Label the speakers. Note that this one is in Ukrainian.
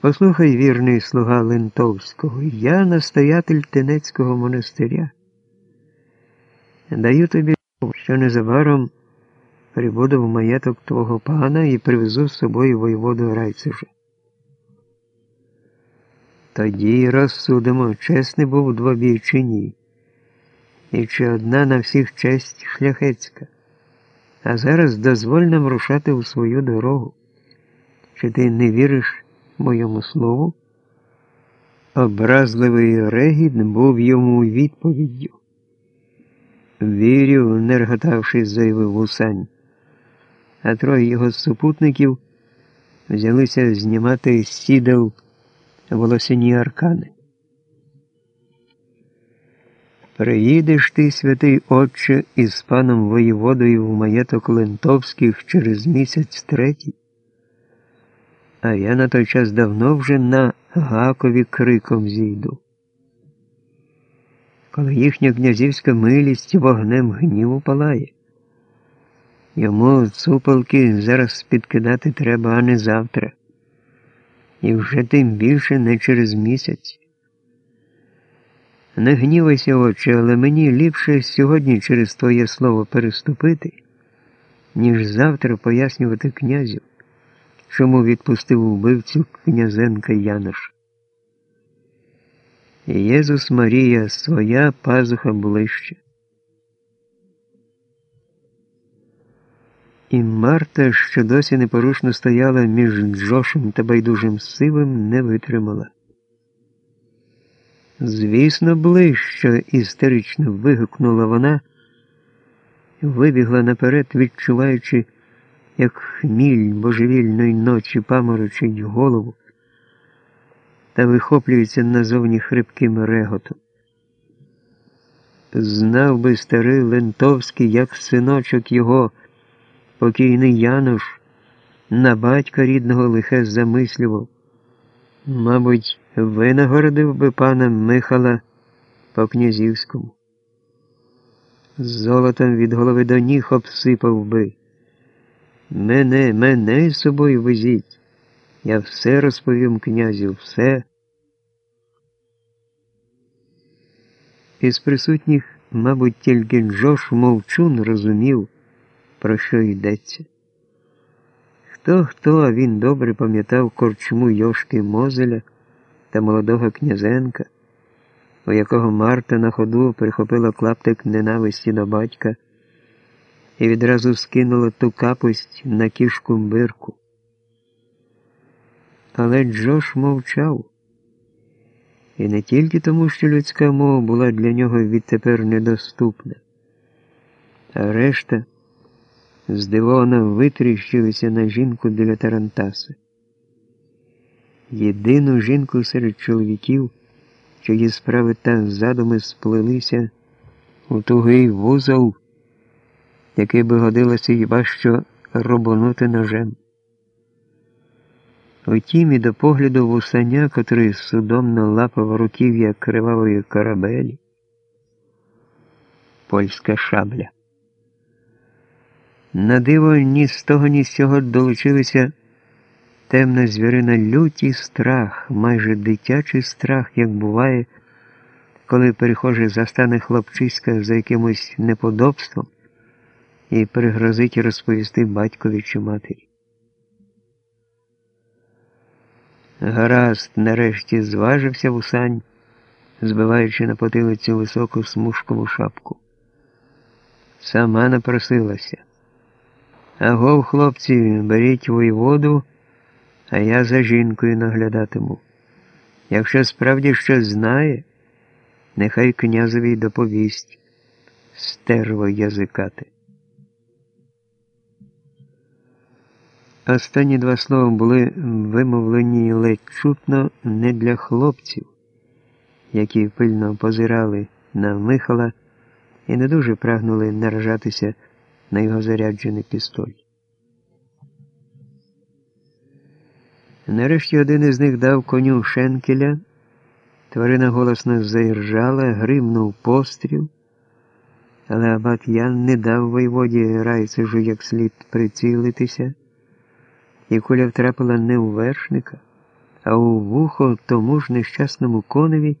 Speaker 1: Послухай, вірний слуга Лентовського, я настоятель Тенецького монастиря. Даю тобі, що незабаром прибуду в маєток твого пана і привезу з собою воєводу Райцежа. Тоді розсудимо, чесний був двобій чи ні, і чи одна на всіх честь шляхецька. А зараз дозволь нам рушати у свою дорогу. Чи ти не віриш моєму слову? Образливий регіт був йому відповіддю. Вірю, не реготавшись, заявив Усань. А троє його супутників взялися знімати з сідел волосяні аркани. Приїдеш ти, святий Отче, із паном воєводою в маєток Лентовських через місяць третій. А я на той час давно вже на Гакові криком зійду. Коли їхня князівська милість вогнем гніву палає. Йому цупалки зараз підкидати треба, а не завтра. І вже тим більше не через місяць. Не гнівайся, отче, але мені ліпше сьогодні через твоє слово переступити, ніж завтра пояснювати князю, чому відпустив убивцю князенка Янош. Єзус Марія, своя пазуха ближче. І Марта, що досі непорушно стояла між Джошем та байдужим сивим, не витримала. Звісно, ближче, істерично вигукнула вона, вибігла наперед, відчуваючи, як хміль божевільної ночі паморочить голову та вихоплюється назовні хрипким реготом. Знав би старий Лентовський, як синочок його, покійний Януш, на батька рідного лихе замислював. Мабуть, винагородив би пана Михала по князівському. Золотом від голови до ніг обсипав би. Мене, мене з собою везіть. Я все розповім князю, все. Із присутніх, мабуть, тільки Джош Мовчун розумів, про що йдеться. Хто хто, а він добре пам'ятав корчму Йошки Мозеля та молодого князенка, у якого Марта на ходу прихопила клаптик ненависті до батька і відразу скинула ту капость на кішку бирку. Але Джош мовчав. І не тільки тому, що людська мова була для нього відтепер недоступна, а решта здивовано витріщилися на жінку біля Тарантаси. Єдину жінку серед чоловіків, чиї справи та задуми сплелися у тугий вузол, який би годилося хіба що робонути ножем. Утім, і до погляду вусаня, котрий судомно лапав руків'я кривавої корабелі, польська шабля. На диво ні з того, ні з цього долучилися темна звірина лють страх, майже дитячий страх, як буває, коли перехожий застане хлопчиська за якимось неподобством і пригрозить розповісти батькові чи матері. Гаразд, нарешті зважився вусань, збиваючи на потилицю високу смужкову шапку. Сама напросилася. Агов, хлопці, беріть воєводу, а я за жінкою наглядатиму. Якщо справді щось знає, нехай князеві доповість стерво язикати. Останні два слова були вимовлені ледь чутно не для хлопців, які пильно позирали на Михала і не дуже прагнули наражатися на його заряджений пістоль. Нарешті один із них дав коню шенкеля, тварина голосно заіржала, гримнув постріл, але абат Ян не дав воєводі райцежу як слід прицілитися, і куля втрапила не у вершника, а у вухо тому ж нещасному коневі